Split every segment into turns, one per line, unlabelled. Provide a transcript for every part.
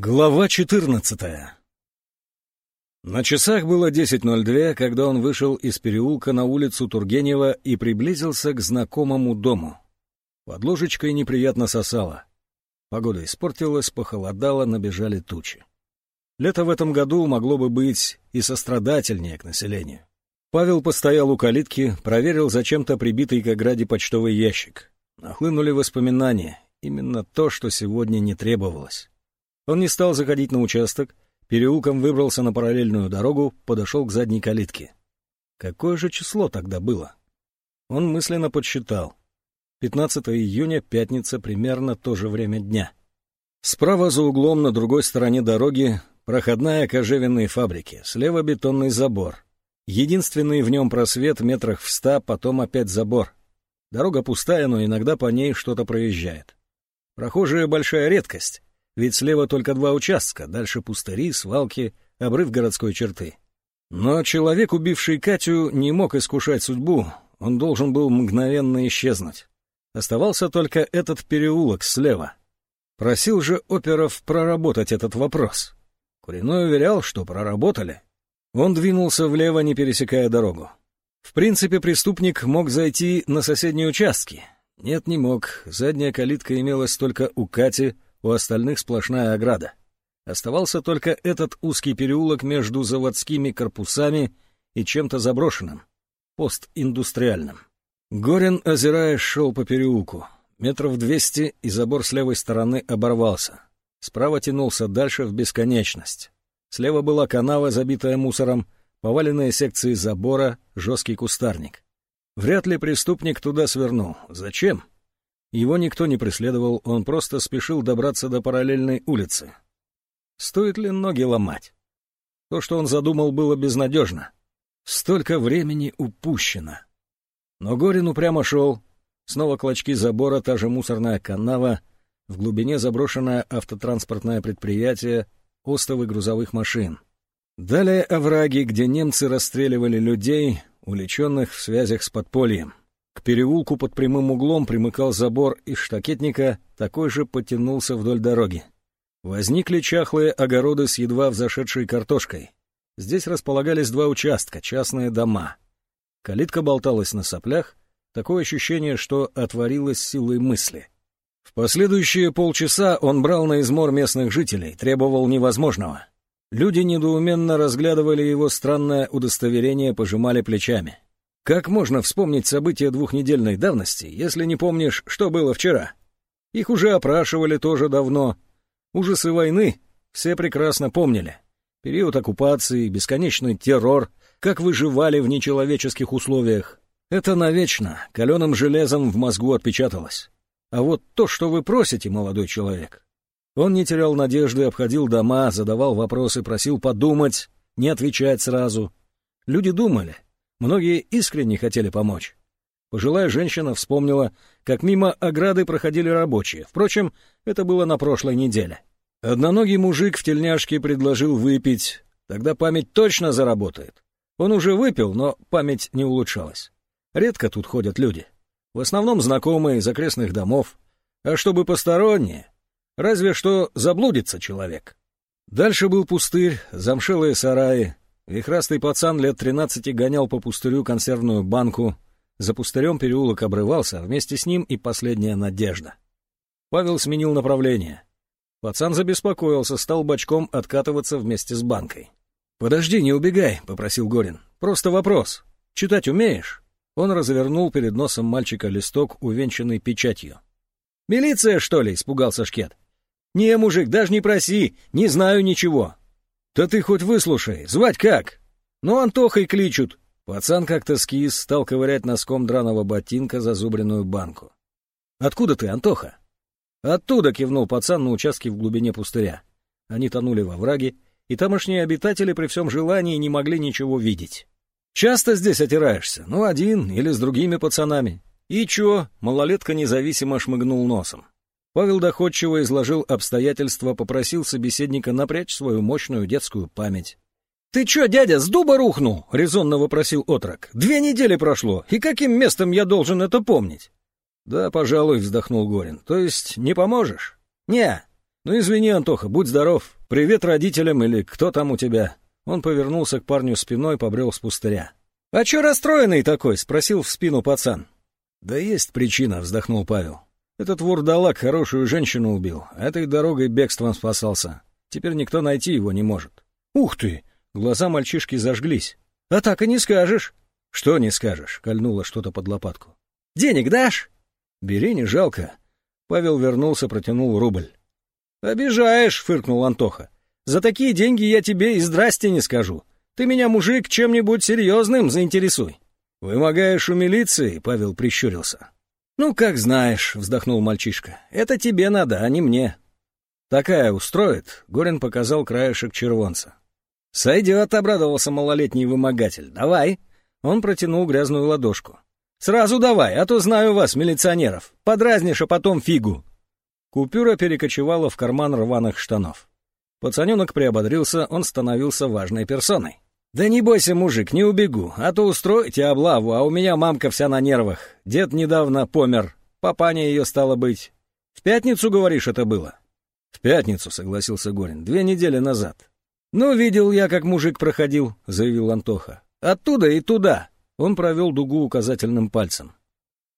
Глава 14 На часах было 10.02, когда он вышел из переулка на улицу Тургенева и приблизился к знакомому дому. Под ложечкой неприятно сосало. Погода испортилась, похолодало, набежали тучи. Лето в этом году могло бы быть и сострадательнее к населению. Павел постоял у калитки, проверил зачем-то прибитый к ограде почтовый ящик. Нахлынули воспоминания, именно то, что сегодня не требовалось. Он не стал заходить на участок, переулком выбрался на параллельную дорогу, подошел к задней калитке. Какое же число тогда было? Он мысленно подсчитал. 15 июня, пятница, примерно то же время дня. Справа за углом на другой стороне дороги проходная кожевенной фабрики, слева бетонный забор. Единственный в нем просвет метрах в ста, потом опять забор. Дорога пустая, но иногда по ней что-то проезжает. Прохожие — большая редкость. Ведь слева только два участка, дальше пустыри, свалки, обрыв городской черты. Но человек, убивший Катю, не мог искушать судьбу, он должен был мгновенно исчезнуть. Оставался только этот переулок слева. Просил же оперов проработать этот вопрос. Куриной уверял, что проработали. Он двинулся влево, не пересекая дорогу. В принципе, преступник мог зайти на соседние участки. Нет, не мог. Задняя калитка имелась только у Кати — у остальных сплошная ограда. Оставался только этот узкий переулок между заводскими корпусами и чем-то заброшенным, постиндустриальным. Горин, озираясь, шел по переулку. Метров двести, и забор с левой стороны оборвался. Справа тянулся дальше в бесконечность. Слева была канава, забитая мусором, поваленные секции забора, жесткий кустарник. Вряд ли преступник туда свернул. Зачем? Его никто не преследовал, он просто спешил добраться до параллельной улицы. Стоит ли ноги ломать? То, что он задумал, было безнадежно. Столько времени упущено. Но Горин упрямо шел. Снова клочки забора, та же мусорная канава, в глубине заброшенное автотранспортное предприятие, остовы грузовых машин. Далее овраги, где немцы расстреливали людей, уличенных в связях с подпольем. К переулку под прямым углом примыкал забор из штакетника, такой же потянулся вдоль дороги. Возникли чахлые огороды с едва взошедшей картошкой. Здесь располагались два участка, частные дома. Калитка болталась на соплях, такое ощущение, что отворилась силой мысли. В последующие полчаса он брал на измор местных жителей, требовал невозможного. Люди недоуменно разглядывали его странное удостоверение, пожимали плечами. Как можно вспомнить события двухнедельной давности, если не помнишь, что было вчера? Их уже опрашивали тоже давно. Ужасы войны все прекрасно помнили. Период оккупации, бесконечный террор, как выживали в нечеловеческих условиях. Это навечно, каленым железом в мозгу отпечаталось. А вот то, что вы просите, молодой человек. Он не терял надежды, обходил дома, задавал вопросы, просил подумать, не отвечать сразу. Люди думали — Многие искренне хотели помочь. Пожилая женщина вспомнила, как мимо ограды проходили рабочие. Впрочем, это было на прошлой неделе. Одноногий мужик в тельняшке предложил выпить. Тогда память точно заработает. Он уже выпил, но память не улучшалась. Редко тут ходят люди. В основном знакомые из окрестных домов. А чтобы посторонние, разве что заблудится человек. Дальше был пустырь, замшелые сараи, Вихрастый пацан лет тринадцати гонял по пустырю консервную банку. За пустырем переулок обрывался, вместе с ним и последняя надежда. Павел сменил направление. Пацан забеспокоился, стал бочком откатываться вместе с банкой. «Подожди, не убегай», — попросил Горин. «Просто вопрос. Читать умеешь?» Он развернул перед носом мальчика листок, увенчанный печатью. «Милиция, что ли?» — испугался Шкет. «Не, мужик, даже не проси, не знаю ничего. «Да ты хоть выслушай, звать как?» «Ну, Антохой кличут». Пацан как-то скис, стал ковырять носком драного ботинка зазубренную банку. «Откуда ты, Антоха?» «Оттуда», — кивнул пацан на участке в глубине пустыря. Они тонули во враге, и тамошние обитатели при всем желании не могли ничего видеть. «Часто здесь отираешься? Ну, один или с другими пацанами?» «И чё?» — малолетка независимо шмыгнул носом. Павел доходчиво изложил обстоятельства, попросил собеседника напрячь свою мощную детскую память. «Ты чё, дядя, с дуба рухнул?» — резонно вопросил отрок. «Две недели прошло, и каким местом я должен это помнить?» «Да, пожалуй», — вздохнул Горин. «То есть не поможешь?» «Не. «Ну извини, Антоха, будь здоров. Привет родителям или кто там у тебя?» Он повернулся к парню спиной, побрел с пустыря. «А чё расстроенный такой?» — спросил в спину пацан. «Да есть причина», — вздохнул Павел. «Этот вурдалак хорошую женщину убил, этой дорогой бегством спасался. Теперь никто найти его не может». «Ух ты!» — глаза мальчишки зажглись. «А так и не скажешь». «Что не скажешь?» — кольнуло что-то под лопатку. «Денег дашь?» «Бери, не жалко». Павел вернулся, протянул рубль. «Обижаешь», — фыркнул Антоха. «За такие деньги я тебе и здрасте не скажу. Ты меня, мужик, чем-нибудь серьезным заинтересуй». «Вымогаешь у милиции?» — Павел прищурился. «Ну, как знаешь», — вздохнул мальчишка. «Это тебе надо, а не мне». «Такая устроит?» — Горин показал краешек червонца. «Сойдет», — обрадовался малолетний вымогатель. «Давай». Он протянул грязную ладошку. «Сразу давай, а то знаю вас, милиционеров. Подразнишь, а потом фигу». Купюра перекочевала в карман рваных штанов. Пацаненок приободрился, он становился важной персоной. «Да не бойся, мужик, не убегу, а то устроите облаву, а у меня мамка вся на нервах. Дед недавно помер, папаня ее стало быть. В пятницу, говоришь, это было?» «В пятницу», — согласился Горин, — «две недели назад». «Ну, видел я, как мужик проходил», — заявил Антоха. «Оттуда и туда». Он провел дугу указательным пальцем.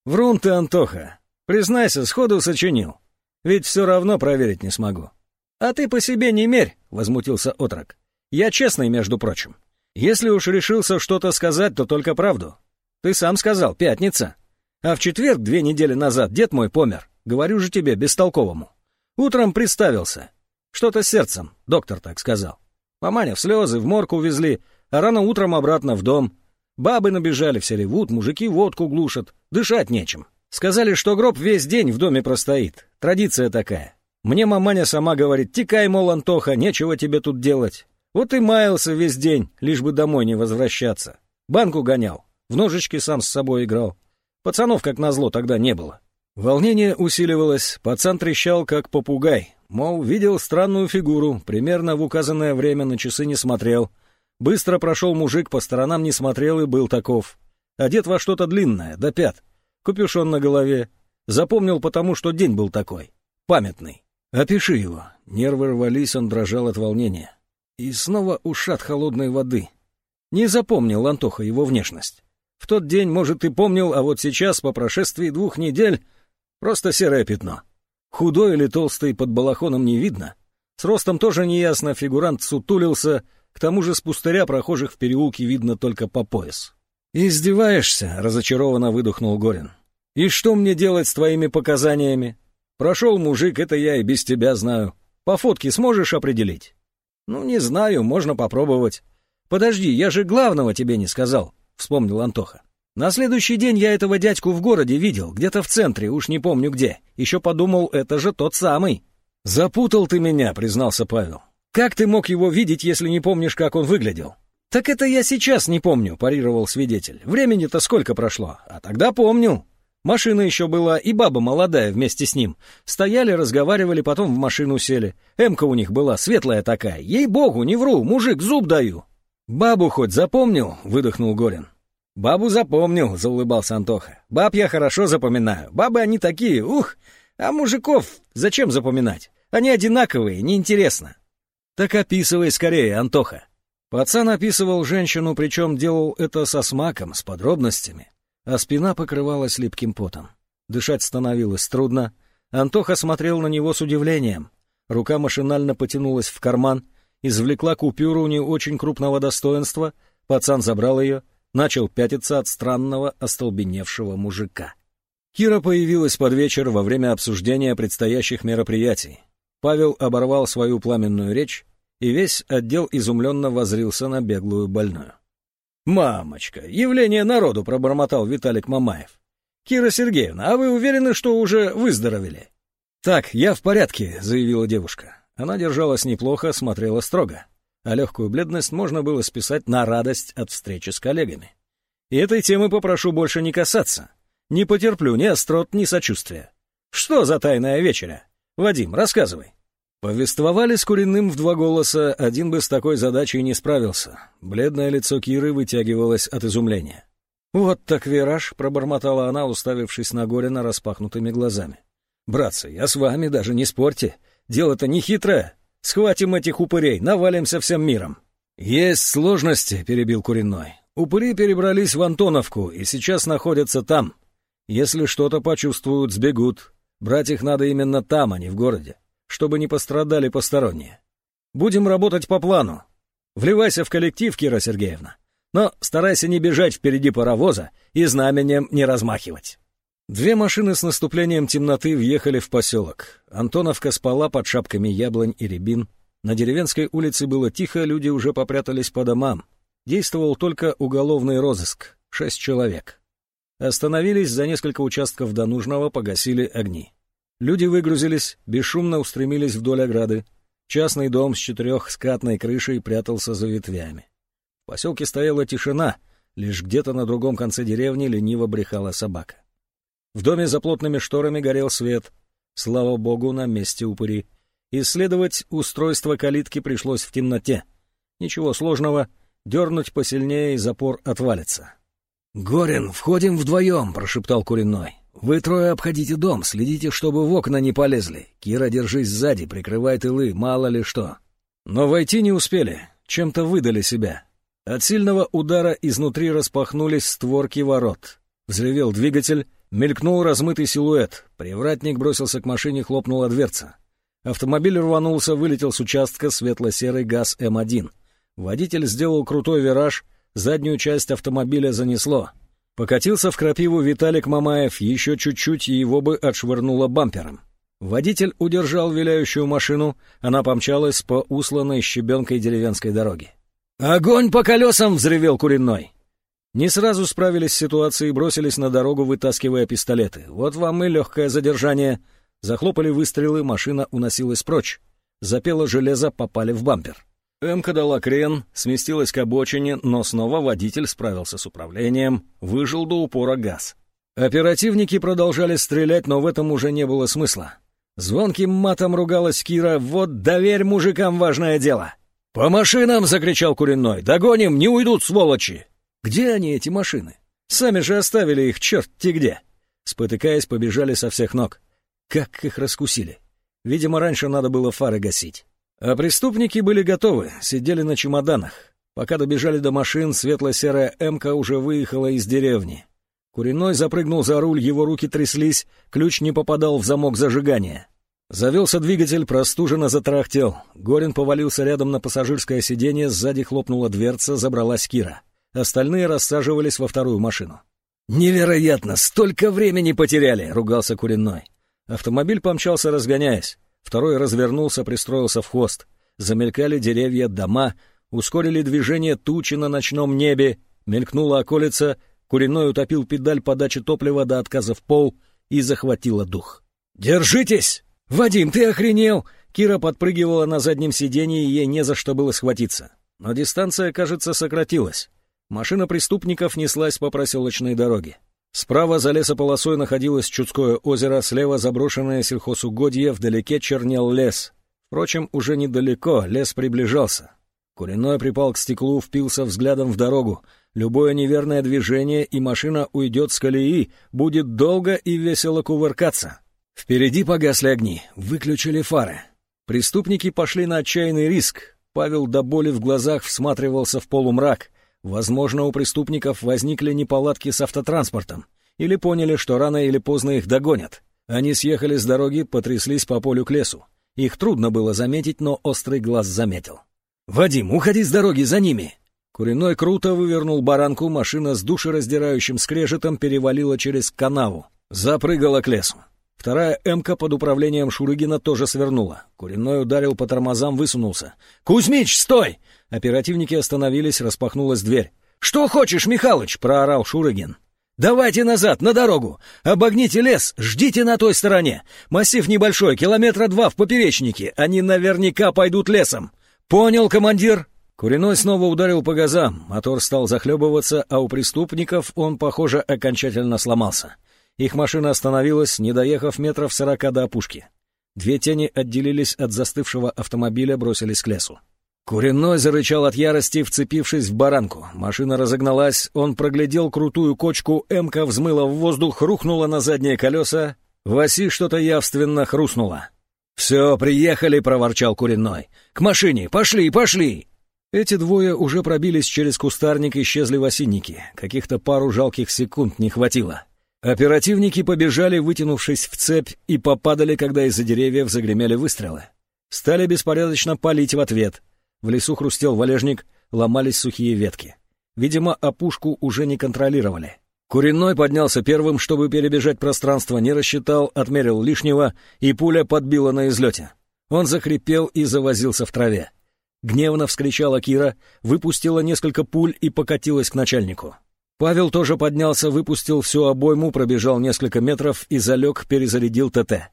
«Врун ты, Антоха. Признайся, сходу сочинил. Ведь все равно проверить не смогу». «А ты по себе не мерь», — возмутился отрок. «Я честный, между прочим. Если уж решился что-то сказать, то только правду. Ты сам сказал, пятница. А в четверг, две недели назад, дед мой помер. Говорю же тебе, бестолковому. Утром представился. Что-то с сердцем, доктор так сказал. Маманя в слезы, в морг увезли, а рано утром обратно в дом. Бабы набежали, все ревут, мужики водку глушат, дышать нечем. Сказали, что гроб весь день в доме простоит. Традиция такая. Мне маманя сама говорит, текай, мол, Антоха, нечего тебе тут делать. Вот и маялся весь день, лишь бы домой не возвращаться. Банку гонял, в ножички сам с собой играл. Пацанов, как назло, тогда не было. Волнение усиливалось, пацан трещал, как попугай. Мол, видел странную фигуру, примерно в указанное время на часы не смотрел. Быстро прошел мужик, по сторонам не смотрел и был таков. Одет во что-то длинное, до пят. Капюшон на голове. Запомнил потому, что день был такой. Памятный. Опиши его. Нервы рвались, он дрожал от волнения. И снова ушат холодной воды. Не запомнил Антоха его внешность. В тот день, может, и помнил, а вот сейчас, по прошествии двух недель, просто серое пятно. Худой или толстый под балахоном не видно. С ростом тоже неясно, фигурант сутулился, к тому же с пустыря прохожих в переулке видно только по пояс. «Издеваешься?» — разочарованно выдохнул Горин. «И что мне делать с твоими показаниями? Прошел мужик, это я и без тебя знаю. По фотке сможешь определить?» «Ну, не знаю, можно попробовать». «Подожди, я же главного тебе не сказал», — вспомнил Антоха. «На следующий день я этого дядьку в городе видел, где-то в центре, уж не помню где. Еще подумал, это же тот самый». «Запутал ты меня», — признался Павел. «Как ты мог его видеть, если не помнишь, как он выглядел?» «Так это я сейчас не помню», — парировал свидетель. «Времени-то сколько прошло? А тогда помню». Машина еще была, и баба молодая вместе с ним. Стояли, разговаривали, потом в машину сели. Эмка у них была, светлая такая. Ей-богу, не вру, мужик, зуб даю. «Бабу хоть запомнил?» — выдохнул Горин. «Бабу запомнил», — заулыбался Антоха. «Баб я хорошо запоминаю. Бабы они такие, ух! А мужиков зачем запоминать? Они одинаковые, неинтересно». «Так описывай скорее, Антоха». Пацан описывал женщину, причем делал это со смаком, с подробностями а спина покрывалась липким потом. Дышать становилось трудно. Антоха смотрел на него с удивлением. Рука машинально потянулась в карман, извлекла купюру не очень крупного достоинства, пацан забрал ее, начал пятиться от странного остолбеневшего мужика. Кира появилась под вечер во время обсуждения предстоящих мероприятий. Павел оборвал свою пламенную речь, и весь отдел изумленно возрился на беглую больную. «Мамочка, явление народу!» — пробормотал Виталик Мамаев. «Кира Сергеевна, а вы уверены, что уже выздоровели?» «Так, я в порядке», — заявила девушка. Она держалась неплохо, смотрела строго. А легкую бледность можно было списать на радость от встречи с коллегами. И этой темы попрошу больше не касаться. Не потерплю ни острот, ни сочувствия. Что за тайная вечеря? Вадим, рассказывай. Повествовали с Куриным в два голоса, один бы с такой задачей не справился. Бледное лицо Киры вытягивалось от изумления. «Вот так вираж!» — пробормотала она, уставившись на Горина распахнутыми глазами. «Братцы, я с вами, даже не спорьте. Дело-то не хитрое. Схватим этих упырей, навалимся всем миром». «Есть сложности», — перебил Куриной. «Упыри перебрались в Антоновку и сейчас находятся там. Если что-то почувствуют, сбегут. Брать их надо именно там, а не в городе, чтобы не пострадали посторонние. Будем работать по плану. Вливайся в коллектив, Кира Сергеевна. Но старайся не бежать впереди паровоза и знаменем не размахивать». Две машины с наступлением темноты въехали в поселок. Антоновка спала под шапками яблонь и рябин. На деревенской улице было тихо, люди уже попрятались по домам. Действовал только уголовный розыск. Шесть человек. Остановились за несколько участков до нужного, погасили огни. Люди выгрузились, бесшумно устремились вдоль ограды. Частный дом с четырехскатной крышей прятался за ветвями. В поселке стояла тишина, лишь где-то на другом конце деревни лениво брехала собака. В доме за плотными шторами горел свет. Слава богу, на месте упыри. Исследовать устройство калитки пришлось в темноте. Ничего сложного, дернуть посильнее и запор отвалится. «Горин, входим вдвоем», — прошептал Куриной. «Вы трое обходите дом, следите, чтобы в окна не полезли. Кира, держись сзади, прикрывай тылы, мало ли что». Но войти не успели, чем-то выдали себя. От сильного удара изнутри распахнулись створки ворот. Взревел двигатель, Мелькнул размытый силуэт. Привратник бросился к машине, хлопнула дверца. Автомобиль рванулся, вылетел с участка светло-серый ГАЗ М1. Водитель сделал крутой вираж, заднюю часть автомобиля занесло. Покатился в крапиву Виталик Мамаев, еще чуть-чуть и его бы отшвырнуло бампером. Водитель удержал виляющую машину, она помчалась по усланной щебенкой деревенской дороге. «Огонь по колесам!» — взревел Куриной. Не сразу справились с ситуацией, бросились на дорогу, вытаскивая пистолеты. Вот вам и легкое задержание. Захлопали выстрелы, машина уносилась прочь. Запело железо, попали в бампер. Эмка дала крен, сместилась к обочине, но снова водитель справился с управлением, выжил до упора газ. Оперативники продолжали стрелять, но в этом уже не было смысла. Звонким матом ругалась Кира, вот доверь мужикам важное дело. «По машинам!» — закричал Куриной. «Догоним, не уйдут, сволочи!» Где они, эти машины? Сами же оставили их черт-те где. Спотыкаясь, побежали со всех ног. Как их раскусили. Видимо, раньше надо было фары гасить. А преступники были готовы, сидели на чемоданах. Пока добежали до машин, светло-серая «Эмка» уже выехала из деревни. Куриной запрыгнул за руль, его руки тряслись, ключ не попадал в замок зажигания. Завелся двигатель, простуженно затрахтел. Горин повалился рядом на пассажирское сиденье, сзади хлопнула дверца, забралась Кира. Остальные рассаживались во вторую машину. «Невероятно! Столько времени потеряли!» — ругался Куриной. Автомобиль помчался, разгоняясь. Второй развернулся, пристроился в хвост. Замелькали деревья, дома, ускорили движение тучи на ночном небе, мелькнула околица, Куриной утопил педаль подачи топлива до отказа в пол и захватила дух. «Держитесь! Вадим, ты охренел!» Кира подпрыгивала на заднем сиденье, и ей не за что было схватиться. Но дистанция, кажется, сократилась. Машина преступников неслась по проселочной дороге. Справа за лесополосой находилось Чудское озеро, слева заброшенное сельхозугодье, вдалеке чернел лес. Впрочем, уже недалеко, лес приближался. Куриной припал к стеклу, впился взглядом в дорогу. Любое неверное движение, и машина уйдет с колеи, будет долго и весело кувыркаться. Впереди погасли огни, выключили фары. Преступники пошли на отчаянный риск. Павел до боли в глазах всматривался в полумрак — Возможно, у преступников возникли неполадки с автотранспортом или поняли, что рано или поздно их догонят. Они съехали с дороги, потряслись по полю к лесу. Их трудно было заметить, но острый глаз заметил. «Вадим, уходи с дороги, за ними!» Куриной круто вывернул баранку, машина с душераздирающим скрежетом перевалила через канаву, запрыгала к лесу. Вторая «Эмка» под управлением Шурыгина тоже свернула. Куриной ударил по тормозам, высунулся. «Кузьмич, стой!» Оперативники остановились, распахнулась дверь. «Что хочешь, Михалыч?» — проорал Шурыгин. «Давайте назад, на дорогу! Обогните лес, ждите на той стороне! Массив небольшой, километра два в поперечнике, они наверняка пойдут лесом! Понял, командир?» Куриной снова ударил по газам, мотор стал захлебываться, а у преступников он, похоже, окончательно сломался. Их машина остановилась, не доехав метров сорока до опушки. Две тени отделились от застывшего автомобиля, бросились к лесу. Куриной зарычал от ярости, вцепившись в баранку. Машина разогналась, он проглядел крутую кочку, эмка взмыла в воздух, рухнула на задние колеса. В оси что-то явственно хрустнуло. «Все, приехали!» — проворчал Куриной. «К машине! Пошли, пошли!» Эти двое уже пробились через кустарник исчезли в осиннике. Каких-то пару жалких секунд не хватило. Оперативники побежали, вытянувшись в цепь, и попадали, когда из-за деревьев загремели выстрелы. Стали беспорядочно палить в ответ. В лесу хрустел валежник, ломались сухие ветки. Видимо, опушку уже не контролировали. Куриной поднялся первым, чтобы перебежать пространство, не рассчитал, отмерил лишнего, и пуля подбила на излете. Он захрипел и завозился в траве. Гневно вскричала Кира, выпустила несколько пуль и покатилась к начальнику. Павел тоже поднялся, выпустил всю обойму, пробежал несколько метров и залег, перезарядил ТТ.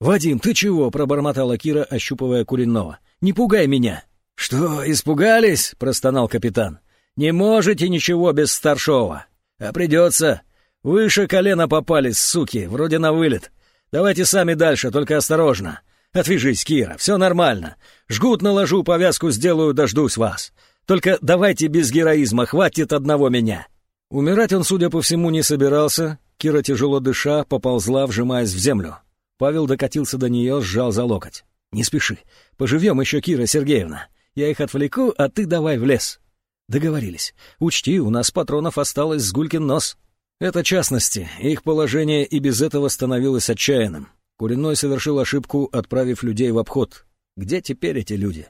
«Вадим, ты чего?» — пробормотала Кира, ощупывая Куриного. «Не пугай меня!» «Что, испугались?» — простонал капитан. «Не можете ничего без старшова. А придется. Выше колена попались, суки, вроде на вылет. Давайте сами дальше, только осторожно. Отвяжись, Кира, все нормально. Жгут наложу, повязку сделаю, дождусь вас. Только давайте без героизма, хватит одного меня». Умирать он, судя по всему, не собирался. Кира, тяжело дыша, поползла, вжимаясь в землю. Павел докатился до нее, сжал за локоть. «Не спеши. Поживем еще, Кира Сергеевна. Я их отвлеку, а ты давай в лес». «Договорились. Учти, у нас патронов осталось с гулькин нос». Это частности. Их положение и без этого становилось отчаянным. Куриной совершил ошибку, отправив людей в обход. Где теперь эти люди?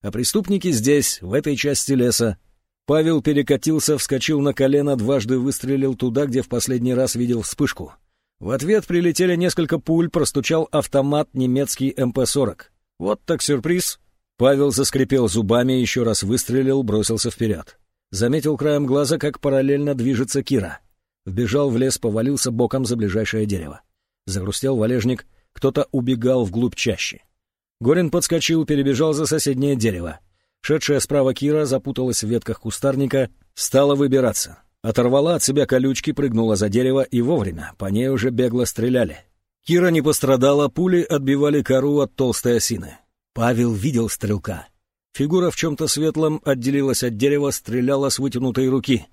А преступники здесь, в этой части леса, Павел перекатился, вскочил на колено, дважды выстрелил туда, где в последний раз видел вспышку. В ответ прилетели несколько пуль, простучал автомат немецкий МП-40. Вот так сюрприз. Павел заскрипел зубами, еще раз выстрелил, бросился вперед. Заметил краем глаза, как параллельно движется Кира. Вбежал в лес, повалился боком за ближайшее дерево. Загрустел валежник, кто-то убегал вглубь чащи. Горин подскочил, перебежал за соседнее дерево. Шедшая справа Кира запуталась в ветках кустарника, стала выбираться. Оторвала от себя колючки, прыгнула за дерево и вовремя, по ней уже бегло стреляли. Кира не пострадала, пули отбивали кору от толстой осины. Павел видел стрелка. Фигура в чем-то светлом отделилась от дерева, стреляла с вытянутой руки.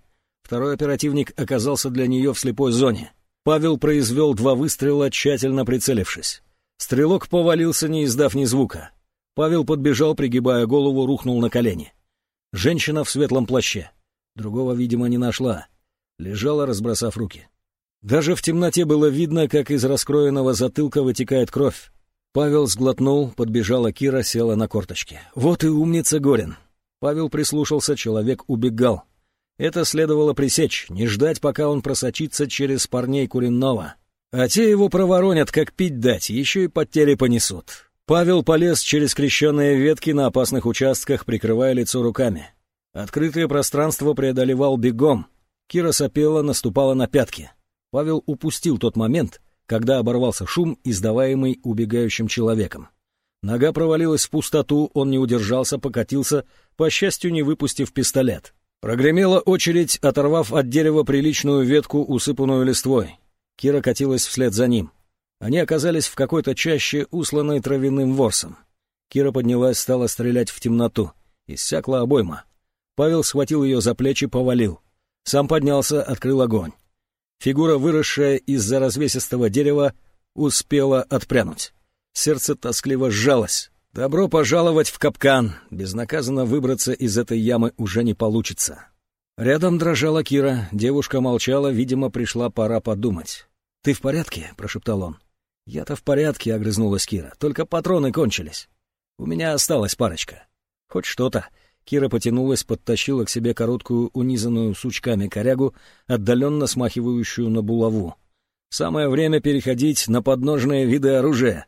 Второй оперативник оказался для нее в слепой зоне. Павел произвел два выстрела, тщательно прицелившись. Стрелок повалился, не издав ни звука. Павел подбежал, пригибая голову, рухнул на колени. Женщина в светлом плаще. Другого, видимо, не нашла. Лежала, разбросав руки. Даже в темноте было видно, как из раскроенного затылка вытекает кровь. Павел сглотнул, подбежала Кира, села на корточки. «Вот и умница Горин!» Павел прислушался, человек убегал. Это следовало пресечь, не ждать, пока он просочится через парней Куренного. А те его проворонят, как пить дать, еще и потери понесут. Павел полез через крещенные ветки на опасных участках, прикрывая лицо руками. Открытое пространство преодолевал бегом. Кира сопела, наступала на пятки. Павел упустил тот момент, когда оборвался шум, издаваемый убегающим человеком. Нога провалилась в пустоту, он не удержался, покатился, по счастью, не выпустив пистолет. Прогремела очередь, оторвав от дерева приличную ветку, усыпанную листвой. Кира катилась вслед за ним. Они оказались в какой-то чаще, усланной травяным ворсом. Кира поднялась, стала стрелять в темноту. Иссякла обойма. Павел схватил ее за плечи, повалил. Сам поднялся, открыл огонь. Фигура, выросшая из-за развесистого дерева, успела отпрянуть. Сердце тоскливо сжалось. Добро пожаловать в капкан. Безнаказанно выбраться из этой ямы уже не получится. Рядом дрожала Кира. Девушка молчала, видимо, пришла пора подумать. «Ты в порядке?» — прошептал он. «Я-то в порядке», — огрызнулась Кира. «Только патроны кончились. У меня осталась парочка. Хоть что-то». Кира потянулась, подтащила к себе короткую, унизанную сучками корягу, отдаленно смахивающую на булаву. «Самое время переходить на подножные виды оружия».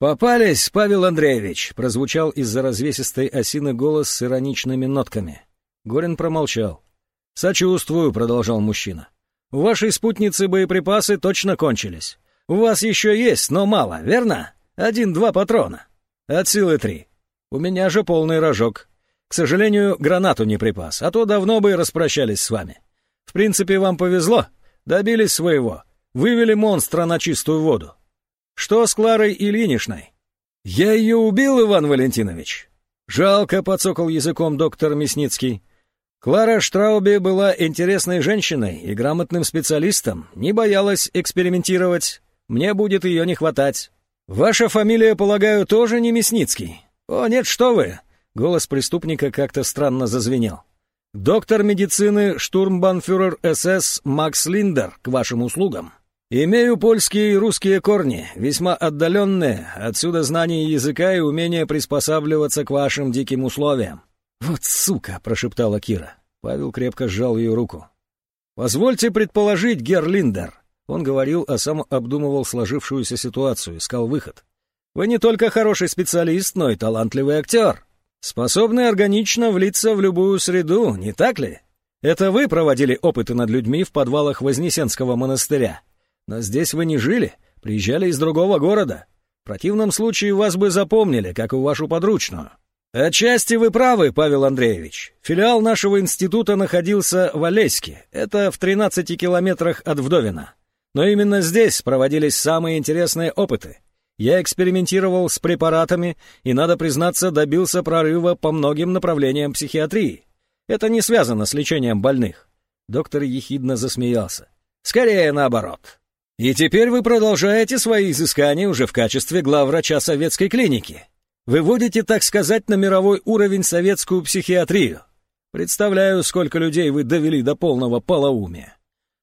«Попались, Павел Андреевич!» — прозвучал из-за развесистой осины голос с ироничными нотками. Горин промолчал. «Сочувствую», — продолжал мужчина. «У вашей спутницы боеприпасы точно кончились. У вас еще есть, но мало, верно? Один-два патрона. От силы три. У меня же полный рожок. К сожалению, гранату не припас, а то давно бы распрощались с вами. В принципе, вам повезло. Добились своего. Вывели монстра на чистую воду. Что с Кларой Ильиничной? Я ее убил, Иван Валентинович. Жалко, подсокал языком доктор Мясницкий. Клара Штрауби была интересной женщиной и грамотным специалистом, не боялась экспериментировать, мне будет ее не хватать. «Ваша фамилия, полагаю, тоже не Мясницкий?» «О, нет, что вы!» Голос преступника как-то странно зазвенел. «Доктор медицины штурмбанфюрер СС Макс Линдер к вашим услугам. Имею польские и русские корни, весьма отдаленные, отсюда знание языка и умение приспосабливаться к вашим диким условиям». «Вот сука!» — прошептала Кира. Павел крепко сжал ее руку. «Позвольте предположить, Герр Линдер». Он говорил, а сам обдумывал сложившуюся ситуацию, искал выход. «Вы не только хороший специалист, но и талантливый актер. Способный органично влиться в любую среду, не так ли? Это вы проводили опыты над людьми в подвалах Вознесенского монастыря. Но здесь вы не жили, приезжали из другого города. В противном случае вас бы запомнили, как и вашу подручную. Отчасти вы правы, Павел Андреевич. Филиал нашего института находился в Олеське. Это в 13 километрах от Вдовина. Но именно здесь проводились самые интересные опыты. Я экспериментировал с препаратами и, надо признаться, добился прорыва по многим направлениям психиатрии. Это не связано с лечением больных. Доктор ехидно засмеялся. Скорее наоборот. И теперь вы продолжаете свои изыскания уже в качестве главврача советской клиники. Выводите, так сказать, на мировой уровень советскую психиатрию. Представляю, сколько людей вы довели до полного полоумия.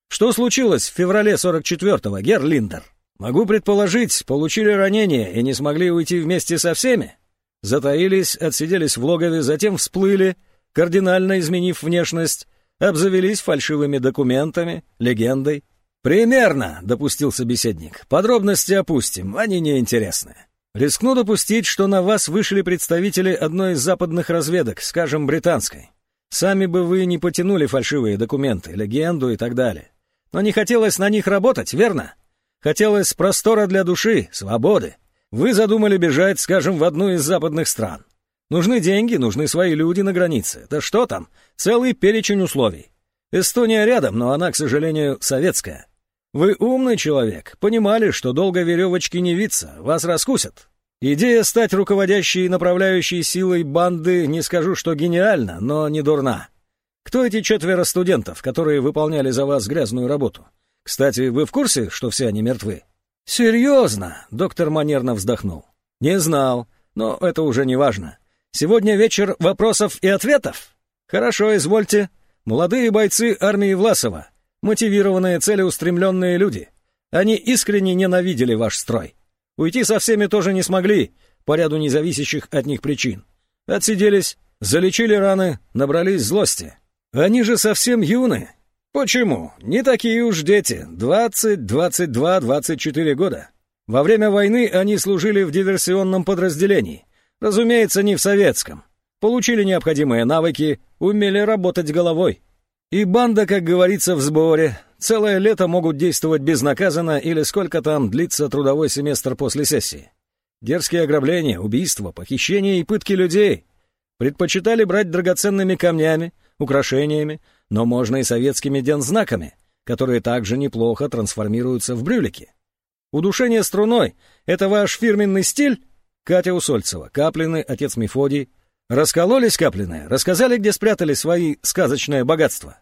Что случилось в феврале 44-го, Герр Линдер? Могу предположить, получили ранение и не смогли уйти вместе со всеми? Затаились, отсиделись в логове, затем всплыли, кардинально изменив внешность, обзавелись фальшивыми документами, легендой. «Примерно», — допустил собеседник. «Подробности опустим, они неинтересны. Рискну допустить, что на вас вышли представители одной из западных разведок, скажем, британской. Сами бы вы не потянули фальшивые документы, легенду и так далее. Но не хотелось на них работать, верно? Хотелось простора для души, свободы. Вы задумали бежать, скажем, в одну из западных стран. Нужны деньги, нужны свои люди на границе. Да что там, целый перечень условий. Эстония рядом, но она, к сожалению, советская. Вы умный человек, понимали, что долго веревочки не виться, вас раскусят. Идея стать руководящей и направляющей силой банды, не скажу, что гениальна, но не дурна. Кто эти четверо студентов, которые выполняли за вас грязную работу? Кстати, вы в курсе, что все они мертвы? Серьезно? Доктор манерно вздохнул. Не знал, но это уже не важно. Сегодня вечер вопросов и ответов? Хорошо, извольте. Молодые бойцы армии Власова, мотивированные, целеустремленные люди. Они искренне ненавидели ваш строй. Уйти со всеми тоже не смогли, по ряду независящих от них причин. Отсиделись, залечили раны, набрались злости. Они же совсем юны, Почему? Не такие уж дети. 20, 22, 24 года. Во время войны они служили в диверсионном подразделении. Разумеется, не в советском. Получили необходимые навыки, умели работать головой. И банда, как говорится, в сборе. Целое лето могут действовать безнаказанно или сколько там длится трудовой семестр после сессии. Дерзкие ограбления, убийства, похищения и пытки людей. Предпочитали брать драгоценными камнями, украшениями, но можно и советскими дензнаками, которые также неплохо трансформируются в брюлики. Удушение струной — это ваш фирменный стиль? Катя Усольцева, Каплины, отец Мефодий. Раскололись Каплины, рассказали, где спрятали свои сказочное богатство.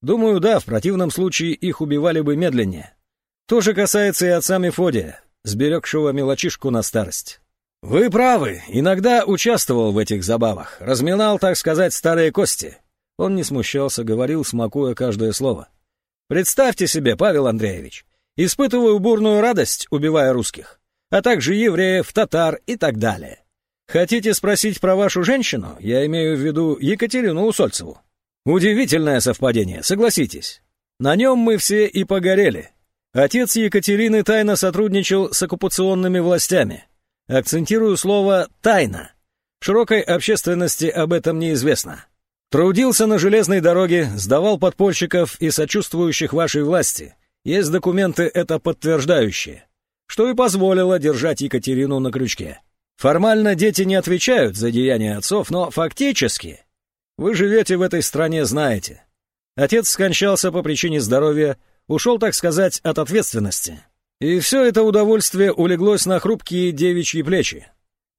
Думаю, да, в противном случае их убивали бы медленнее. То же касается и отца Мефодия, сберегшего мелочишку на старость. Вы правы, иногда участвовал в этих забавах, разминал, так сказать, старые кости. Он не смущался, говорил, смакуя каждое слово. «Представьте себе, Павел Андреевич, испытываю бурную радость, убивая русских, а также евреев, татар и так далее. Хотите спросить про вашу женщину? Я имею в виду Екатерину Усольцеву. Удивительное совпадение, согласитесь. На нем мы все и погорели. Отец Екатерины тайно сотрудничал с оккупационными властями. Акцентирую слово «тайно». Широкой общественности об этом неизвестно. Трудился на железной дороге, сдавал подпольщиков и сочувствующих вашей власти. Есть документы это подтверждающие. Что и позволило держать Екатерину на крючке. Формально дети не отвечают за деяния отцов, но фактически... Вы живете в этой стране, знаете. Отец скончался по причине здоровья, ушел, так сказать, от ответственности. И все это удовольствие улеглось на хрупкие девичьи плечи.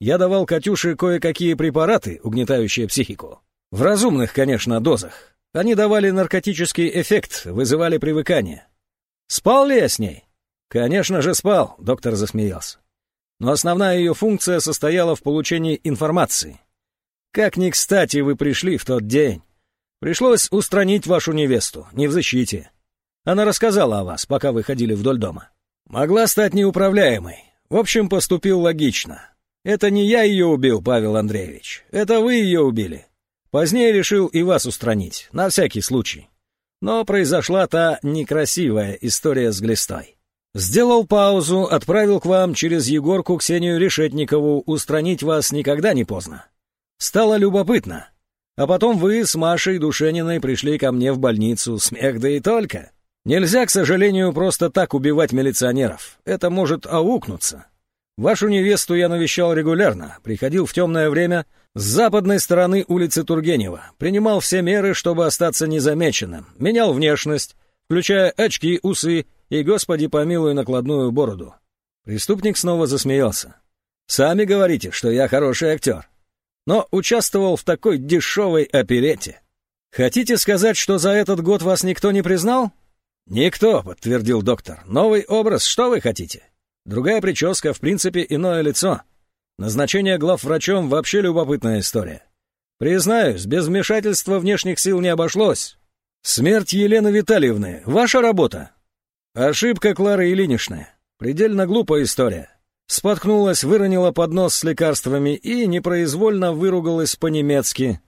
Я давал Катюше кое-какие препараты, угнетающие психику. В разумных, конечно, дозах. Они давали наркотический эффект, вызывали привыкание. Спал ли я с ней? Конечно же спал, доктор засмеялся. но основная ее функция состояла в получении информации. Как ни кстати вы пришли в тот день. Пришлось устранить вашу невесту, не в защите. Она рассказала о вас, пока вы ходили вдоль дома. Могла стать неуправляемой. В общем, поступил логично. Это не я ее убил, Павел Андреевич. Это вы ее убили. Позднее решил и вас устранить, на всякий случай. Но произошла та некрасивая история с глистой. Сделал паузу, отправил к вам через Егорку Ксению Решетникову, устранить вас никогда не поздно. Стало любопытно. А потом вы с Машей Душениной пришли ко мне в больницу, смех да и только. Нельзя, к сожалению, просто так убивать милиционеров. Это может аукнуться. Вашу невесту я навещал регулярно, приходил в темное время с западной стороны улицы Тургенева, принимал все меры, чтобы остаться незамеченным, менял внешность, включая очки, усы и, господи помилуй, накладную бороду. Преступник снова засмеялся. «Сами говорите, что я хороший актер но участвовал в такой дешевой оперете. Хотите сказать, что за этот год вас никто не признал? Никто, подтвердил доктор. Новый образ, что вы хотите? Другая прическа, в принципе, иное лицо. Назначение главврачом вообще любопытная история. Признаюсь, без вмешательства внешних сил не обошлось. Смерть Елены Витальевны — ваша работа. Ошибка Клары Ильиничны. Предельно глупая история. Споткнулась, выронила поднос с лекарствами и непроизвольно выругалась по-немецки.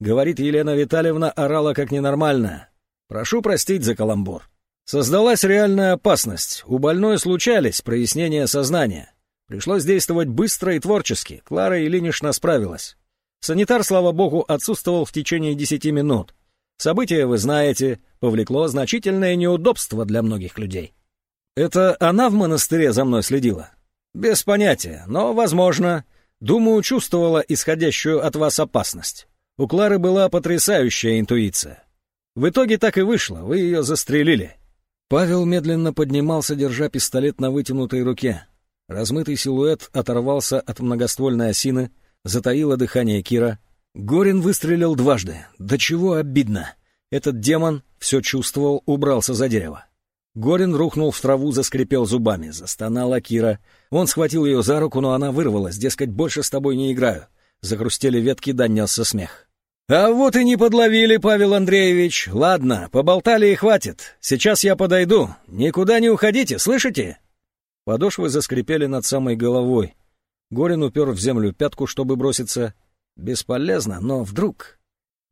Говорит, Елена Витальевна орала как ненормальная. Прошу простить за каламбур. Создалась реальная опасность. У больной случались прояснения сознания. Пришлось действовать быстро и творчески. Клара Ильинична справилась. Санитар, слава богу, отсутствовал в течение десяти минут. Событие, вы знаете, повлекло значительное неудобство для многих людей. Это она в монастыре за мной следила? «Без понятия, но, возможно. Думаю, чувствовала исходящую от вас опасность. У Клары была потрясающая интуиция. В итоге так и вышло, вы ее застрелили». Павел медленно поднимался, держа пистолет на вытянутой руке. Размытый силуэт оторвался от многоствольной осины, затаило дыхание Кира. Горин выстрелил дважды. Да чего обидно. Этот демон все чувствовал, убрался за дерево. Горин рухнул в траву, заскрипел зубами. Застонала Кира. Он схватил ее за руку, но она вырвалась, дескать, больше с тобой не играю. Загрустели ветки, донесся смех. «А вот и не подловили, Павел Андреевич. Ладно, поболтали и хватит. Сейчас я подойду. Никуда не уходите, слышите?» Подошвы заскрипели над самой головой. Горин упер в землю пятку, чтобы броситься. Бесполезно, но вдруг...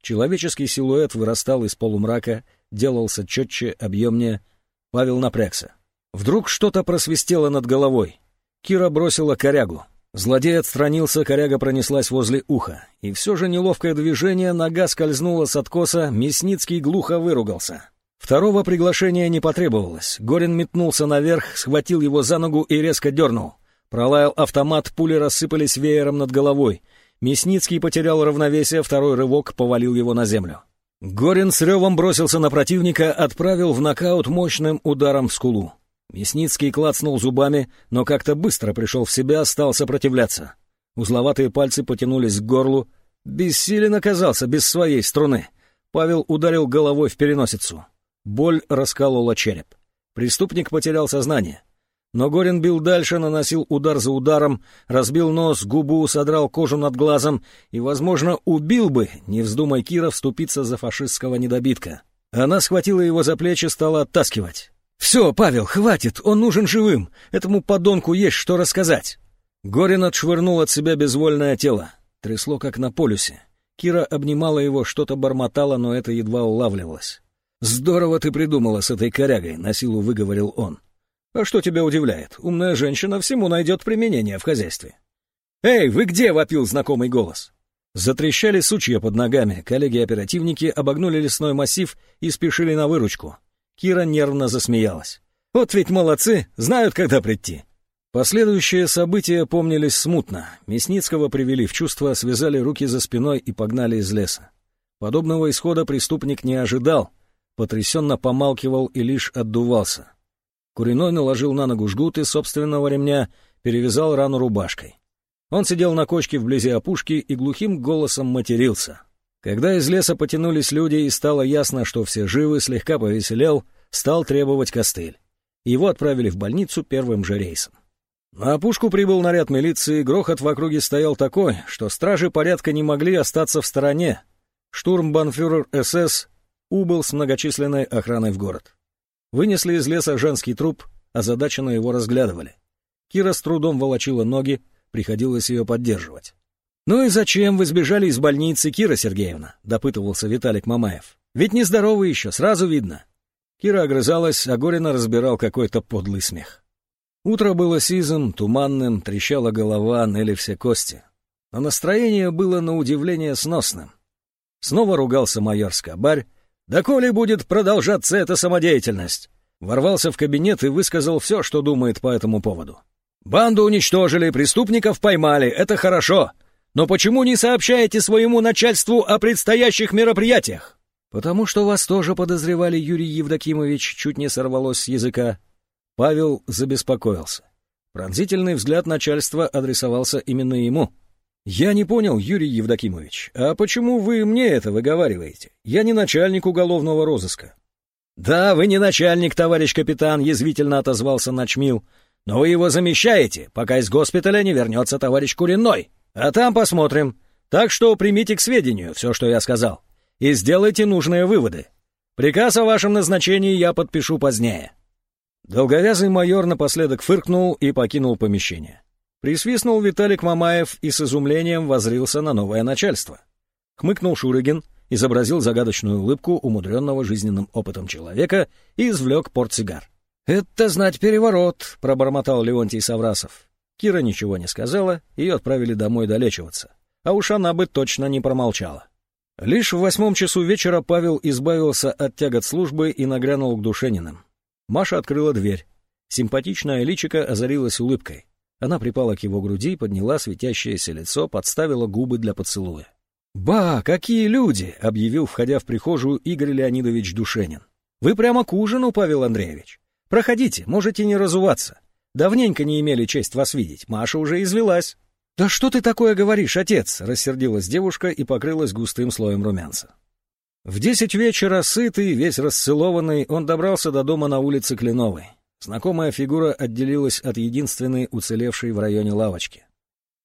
Человеческий силуэт вырастал из полумрака, делался четче, объемнее — Павел напрягся. Вдруг что-то просвистело над головой. Кира бросила корягу. Злодей отстранился, коряга пронеслась возле уха. И все же неловкое движение, нога скользнула с откоса, Мясницкий глухо выругался. Второго приглашения не потребовалось. Горин метнулся наверх, схватил его за ногу и резко дернул. Пролаял автомат, пули рассыпались веером над головой. Мясницкий потерял равновесие, второй рывок повалил его на землю. Горин с ревом бросился на противника, отправил в нокаут мощным ударом в скулу. Мясницкий клацнул зубами, но как-то быстро пришел в себя, стал сопротивляться. Узловатые пальцы потянулись к горлу. Бессилен оказался, без своей струны. Павел ударил головой в переносицу. Боль расколола череп. Преступник потерял сознание. Но Горин бил дальше, наносил удар за ударом, разбил нос, губу, содрал кожу над глазом и, возможно, убил бы, не вздумай Кира вступиться за фашистского недобитка. Она схватила его за плечи, стала оттаскивать. «Все, Павел, хватит, он нужен живым, этому подонку есть что рассказать». Горин отшвырнул от себя безвольное тело. Трясло, как на полюсе. Кира обнимала его, что-то бормотала, но это едва улавливалось. «Здорово ты придумала с этой корягой», — на силу выговорил он. А что тебя удивляет? Умная женщина всему найдет применение в хозяйстве. «Эй, вы где?» — вопил знакомый голос. Затрещали сучья под ногами, коллеги-оперативники обогнули лесной массив и спешили на выручку. Кира нервно засмеялась. «Вот ведь молодцы, знают, когда прийти». Последующие события помнились смутно. Мясницкого привели в чувство, связали руки за спиной и погнали из леса. Подобного исхода преступник не ожидал, потрясенно помалкивал и лишь отдувался. Куриной наложил на ногу жгут из собственного ремня, перевязал рану рубашкой. Он сидел на кочке вблизи опушки и глухим голосом матерился. Когда из леса потянулись люди и стало ясно, что все живы, слегка повеселел, стал требовать костыль. Его отправили в больницу первым же рейсом. На опушку прибыл наряд милиции, грохот в округе стоял такой, что стражи порядка не могли остаться в стороне. Штурмбанфюрер СС убыл с многочисленной охраной в город. Вынесли из леса женский труп, озадаченно его разглядывали. Кира с трудом волочила ноги, приходилось ее поддерживать. «Ну и зачем вы сбежали из больницы, Кира Сергеевна?» — допытывался Виталик Мамаев. «Ведь нездоровы еще, сразу видно». Кира огрызалась, а Горина разбирал какой-то подлый смех. Утро было сизым, туманным, трещала голова, ныли все кости. Но настроение было на удивление сносным. Снова ругался майор Скобарь. «Да коли будет продолжаться эта самодеятельность!» Ворвался в кабинет и высказал все, что думает по этому поводу. «Банду уничтожили, преступников поймали, это хорошо. Но почему не сообщаете своему начальству о предстоящих мероприятиях?» «Потому что вас тоже подозревали, Юрий Евдокимович», чуть не сорвалось с языка. Павел забеспокоился. Пронзительный взгляд начальства адресовался именно ему. «Я не понял, Юрий Евдокимович, а почему вы мне это выговариваете? Я не начальник уголовного розыска». «Да, вы не начальник, товарищ капитан», — язвительно отозвался Начмил. «Но вы его замещаете, пока из госпиталя не вернется товарищ Куриной. А там посмотрим. Так что примите к сведению все, что я сказал, и сделайте нужные выводы. Приказ о вашем назначении я подпишу позднее». Долговязый майор напоследок фыркнул и покинул помещение. Присвистнул Виталик Мамаев и с изумлением возрился на новое начальство. Хмыкнул Шурыгин, изобразил загадочную улыбку умудренного жизненным опытом человека и извлек портсигар. «Это знать переворот», — пробормотал Леонтий Саврасов. Кира ничего не сказала, ее отправили домой долечиваться. А уж она бы точно не промолчала. Лишь в восьмом часу вечера Павел избавился от тягот службы и нагрянул к Душениным. Маша открыла дверь. Симпатичная личико озарилась улыбкой. Она припала к его груди, подняла светящееся лицо, подставила губы для поцелуя. «Ба, какие люди!» — объявил, входя в прихожую Игорь Леонидович Душенин. «Вы прямо к ужину, Павел Андреевич. Проходите, можете не разуваться. Давненько не имели честь вас видеть, Маша уже извелась». «Да что ты такое говоришь, отец?» — рассердилась девушка и покрылась густым слоем румянца. В десять вечера, сытый, весь расцелованный, он добрался до дома на улице Кленовой. Знакомая фигура отделилась от единственной уцелевшей в районе лавочки.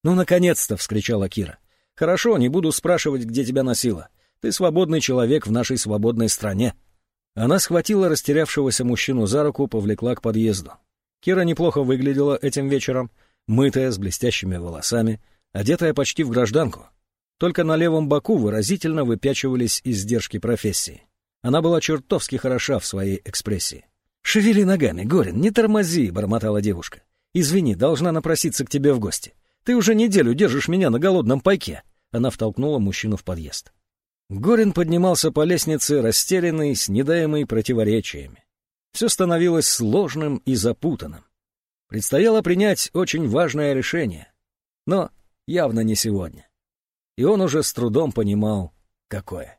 «Ну, наконец-то!» — вскричала Кира. «Хорошо, не буду спрашивать, где тебя носило. Ты свободный человек в нашей свободной стране». Она схватила растерявшегося мужчину за руку, повлекла к подъезду. Кира неплохо выглядела этим вечером, мытая, с блестящими волосами, одетая почти в гражданку. Только на левом боку выразительно выпячивались издержки профессии. Она была чертовски хороша в своей экспрессии. «Шевели ногами, Горин, не тормози», — бормотала девушка. «Извини, должна напроситься к тебе в гости. Ты уже неделю держишь меня на голодном пайке». Она втолкнула мужчину в подъезд. Горин поднимался по лестнице, растерянный, с недаемой противоречиями. Все становилось сложным и запутанным. Предстояло принять очень важное решение. Но явно не сегодня и он уже с трудом понимал, какое.